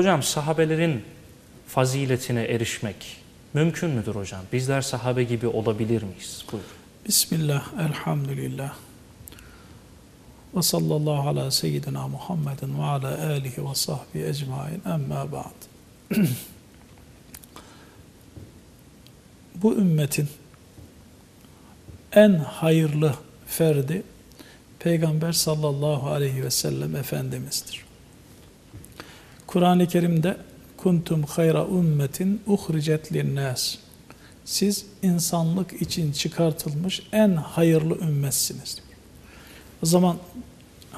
Hocam sahabelerin faziletine erişmek mümkün müdür hocam? Bizler sahabe gibi olabilir miyiz? Buyurun. Bismillah, elhamdülillah. Ve sallallahu ala seyyidina Muhammedin ve ala alihi ve sahbihi ecmain emma ba'd. Bu ümmetin en hayırlı ferdi Peygamber sallallahu aleyhi ve sellem Efendimiz'dir. Kur'an-ı Kerim'de kuntum hayra ümmetin uhricet linnâs siz insanlık için çıkartılmış en hayırlı ümmetsiniz. O zaman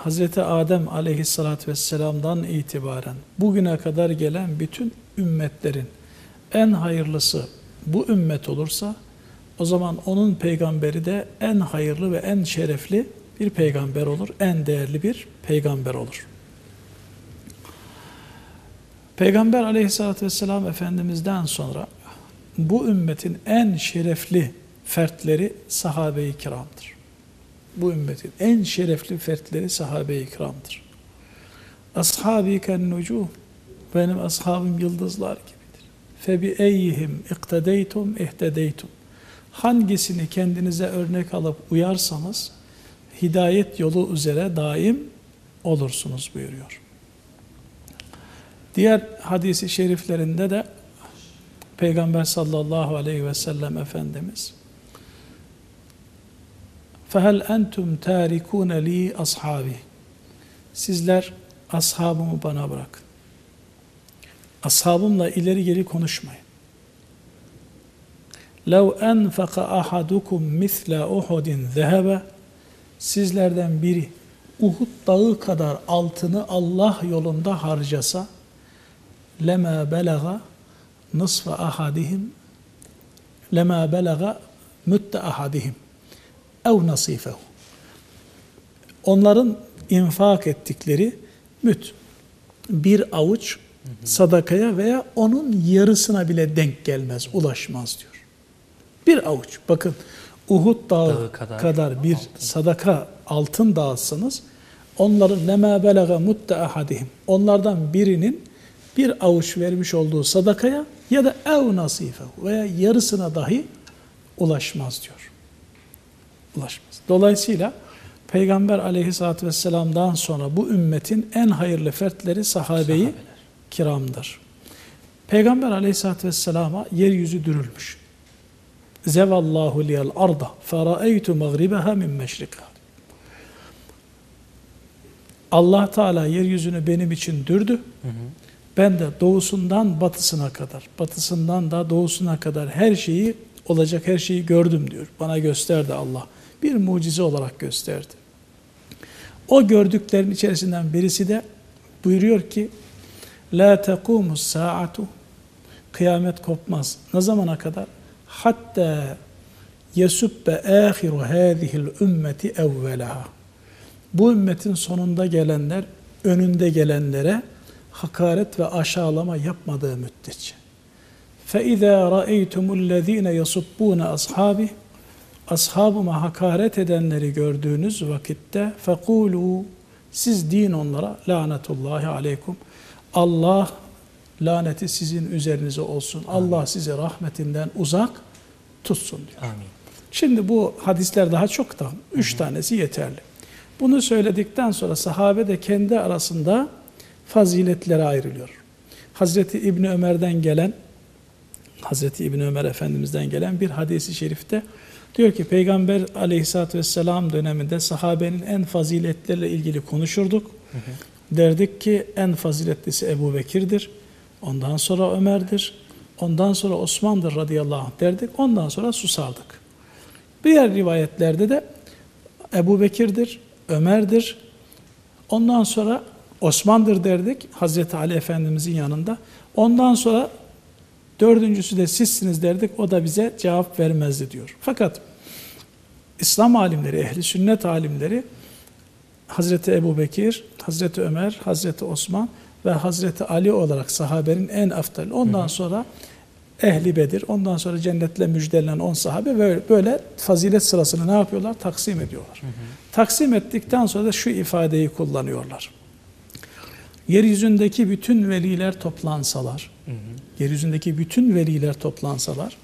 Hz. Adem aleyhissalatü vesselam'dan itibaren bugüne kadar gelen bütün ümmetlerin en hayırlısı bu ümmet olursa o zaman onun peygamberi de en hayırlı ve en şerefli bir peygamber olur. En değerli bir peygamber olur. Peygamber aleyhissalatü vesselam Efendimiz'den sonra bu ümmetin en şerefli fertleri sahabe-i kiramdır. Bu ümmetin en şerefli fertleri sahabe-i kiramdır. Ashabi ken nucuh benim ashabım yıldızlar gibidir. Febi eyyihim iktedeytum ihtedeytum. Hangisini kendinize örnek alıp uyarsanız hidayet yolu üzere daim olursunuz buyuruyor. Diğer hadisi şeriflerinde de Peygamber sallallahu aleyhi ve sellem Efendimiz فَهَلْ اَنْتُمْ تَارِكُونَ لِي ashabi Sizler ashabımı bana bırakın. Ashabımla ileri geri konuşmayın. لَوْ أَنْفَقَ أَحَدُكُمْ مِثْلَ اُحُدٍ ذَهَبَ Sizlerden biri Uhud dağı kadar altını Allah yolunda harcasa lema belaga nısfa ahadihim lema belaga mütte ahadihim ev nasifehu onların infak ettikleri müt bir avuç sadakaya veya onun yarısına bile denk gelmez, ulaşmaz diyor. Bir avuç. Bakın Uhud dağı, dağı kadar, kadar bir altın. sadaka altın dağıtsanız onların lema belaga mutta ahadihim. Onlardan birinin bir avuç vermiş olduğu sadakaya ya da ev nasife veya yarısına dahi ulaşmaz diyor. Ulaşmaz. Dolayısıyla Peygamber aleyhissalatü vesselam'dan sonra bu ümmetin en hayırlı fertleri sahabeyi kiramdır. Peygamber aleyhissalatü vesselama yeryüzü dürülmüş. Zevallahu liyal arda feraeytu mağribeha min meşrika. Allah Teala yeryüzünü benim için dürdü. Hı hı. Ben de doğusundan batısına kadar, batısından da doğusuna kadar her şeyi, olacak her şeyi gördüm diyor. Bana gösterdi Allah. Bir mucize olarak gösterdi. O gördüklerin içerisinden birisi de buyuruyor ki La tekumus saatu Kıyamet kopmaz. Ne zamana kadar? Hatta yesubbe ahiru hâzihil ümmeti evvelaha. Bu ümmetin sonunda gelenler önünde gelenlere hakaret ve aşağılama yapmadığı müddetçe. فَاِذَا رَأَيْتُمُ الَّذ۪ينَ يَصُبُّونَ ashabi Ashabıma hakaret edenleri gördüğünüz vakitte فَقُولُوا Siz deyin onlara lanetullahi aleykum. Allah laneti sizin üzerinize olsun. Amin. Allah sizi rahmetinden uzak tutsun diyor. Amin. Şimdi bu hadisler daha çok da üç tanesi yeterli. Bunu söyledikten sonra sahabe de kendi arasında faziletlere ayrılıyor. Hazreti İbni Ömer'den gelen, Hazreti İbni Ömer Efendimiz'den gelen bir hadisi şerifte diyor ki Peygamber aleyhissalatü vesselam döneminde sahabenin en faziletleriyle ilgili konuşurduk. Hı hı. Derdik ki en faziletlisi Ebu Bekir'dir. Ondan sonra Ömer'dir. Ondan sonra Osman'dır radıyallahu anh derdik. Ondan sonra susardık. Diğer rivayetlerde de Ebu Bekir'dir, Ömer'dir. Ondan sonra Osman'dır derdik Hazreti Ali Efendimizin yanında. Ondan sonra dördüncüsü de sizsiniz derdik. O da bize cevap vermezdi diyor. Fakat İslam alimleri, ehli sünnet alimleri Hazreti Ebu Bekir, Hazreti Ömer, Hazreti Osman ve Hazreti Ali olarak sahabenin en aftal. Ondan hı hı. sonra Ehli Bedir, ondan sonra cennetle müjdelenen on sahabe böyle, böyle fazilet sırasını ne yapıyorlar? Taksim ediyorlar. Hı hı. Taksim ettikten sonra da şu ifadeyi kullanıyorlar. Yeryüzündeki bütün veliler toplansalar, Hı hı. yeryüzündeki bütün veliler toplansalar,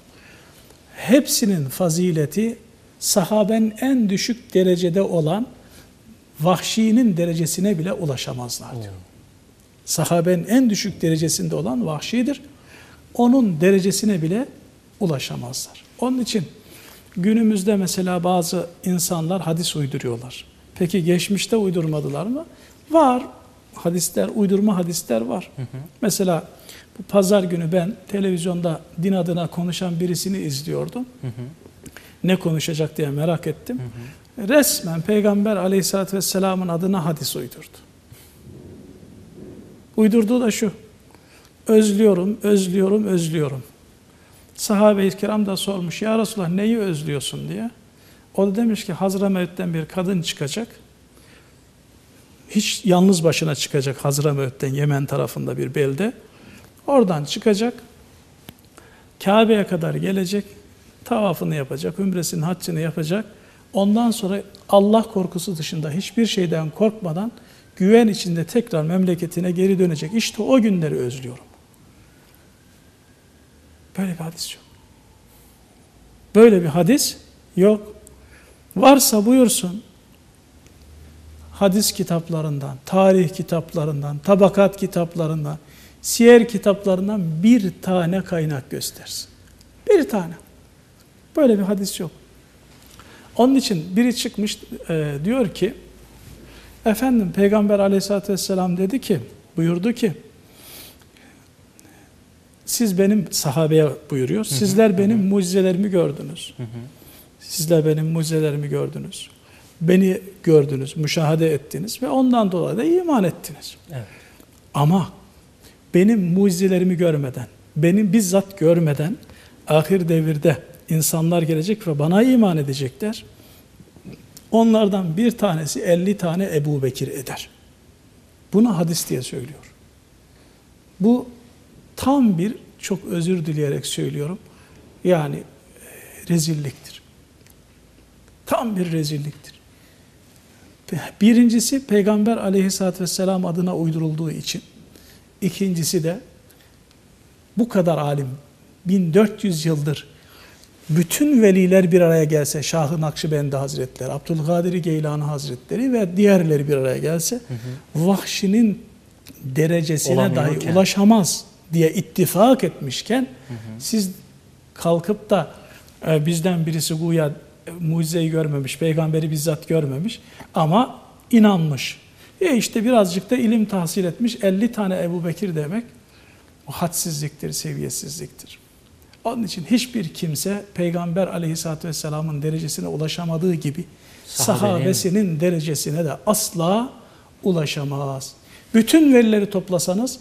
hepsinin fazileti sahabenin en düşük derecede olan vahşinin derecesine bile ulaşamazlar diyor. Sahabenin en düşük derecesinde olan vahşidir. Onun derecesine bile ulaşamazlar. Onun için günümüzde mesela bazı insanlar hadis uyduruyorlar. Peki geçmişte uydurmadılar mı? Var. Hadisler, uydurma hadisler var. Mesela bu pazar günü ben televizyonda din adına konuşan birisini izliyordum. Ne konuşacak diye merak ettim. Resmen Peygamber aleyhissalatü vesselamın adına hadis uydurdu. Uydurduğu da şu. Özlüyorum, özlüyorum, özlüyorum. Sahabe-i kiram da sormuş, ya Resulallah neyi özlüyorsun diye. O da demiş ki Hazramavet'ten bir kadın çıkacak. Hiç yalnız başına çıkacak Hazramavet'ten Yemen tarafında bir belde. Oradan çıkacak. Kabe'ye kadar gelecek. Tavafını yapacak, ümresinin haccını yapacak. Ondan sonra Allah korkusu dışında hiçbir şeyden korkmadan güven içinde tekrar memleketine geri dönecek. İşte o günleri özlüyorum. Böyle bir hadis yok. Böyle bir hadis yok. Varsa buyursun hadis kitaplarından, tarih kitaplarından, tabakat kitaplarından, siyer kitaplarından bir tane kaynak göstersin. Bir tane. Böyle bir hadis yok. Onun için biri çıkmış e, diyor ki efendim Peygamber aleyhissalatü vesselam dedi ki buyurdu ki siz benim sahabeye buyuruyor. Sizler benim mucizelerimi gördünüz. Sizler benim mucizelerimi gördünüz. Beni gördünüz, müşahede ettiniz ve ondan dolayı da iman ettiniz. Evet. Ama benim mucizelerimi görmeden, benim bizzat görmeden ahir devirde insanlar gelecek ve bana iman edecekler. Onlardan bir tanesi 50 tane Ebu Bekir eder. Buna hadis diye söylüyor. Bu tam bir çok özür dileyerek söylüyorum. Yani e, rezilliktir. Tam bir rezilliktir. Birincisi Peygamber aleyhissalatü vesselam adına uydurulduğu için. İkincisi de bu kadar alim 1400 yıldır bütün veliler bir araya gelse Şah-ı Nakşibendi Hazretleri, Abdülkadir Geylani Hazretleri ve diğerleri bir araya gelse hı hı. vahşinin derecesine dahi Olamıyorken. ulaşamaz diye ittifak etmişken Hı hı. siz kalkıp da e, bizden birisi güya e, mucizeyi görmemiş, peygamberi bizzat görmemiş ama inanmış. E işte birazcık da ilim tahsil etmiş 50 tane Ebu Bekir demek o hadsizliktir, seviyesizliktir. Onun için hiçbir kimse Peygamber aleyhissalatü vesselamın derecesine ulaşamadığı gibi sahabesinin derecesine de asla ulaşamaz. Bütün verileri toplasanız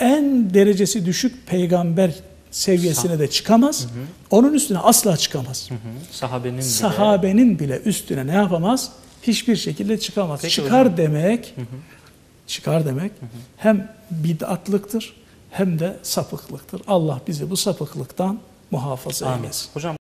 en derecesi düşük peygamber seviyesine de çıkamaz. Onun üstüne asla çıkamaz. Hı hı. Sahabenin bile- Sahabenin bile üstüne ne yapamaz? Hiçbir şekilde çıkamaz. Peki çıkar hocam. demek, çıkar demek hem bid'atlıktır hem de sapıklıktır. Allah bizi bu sapıklıktan muhafaza eylesin. Hocam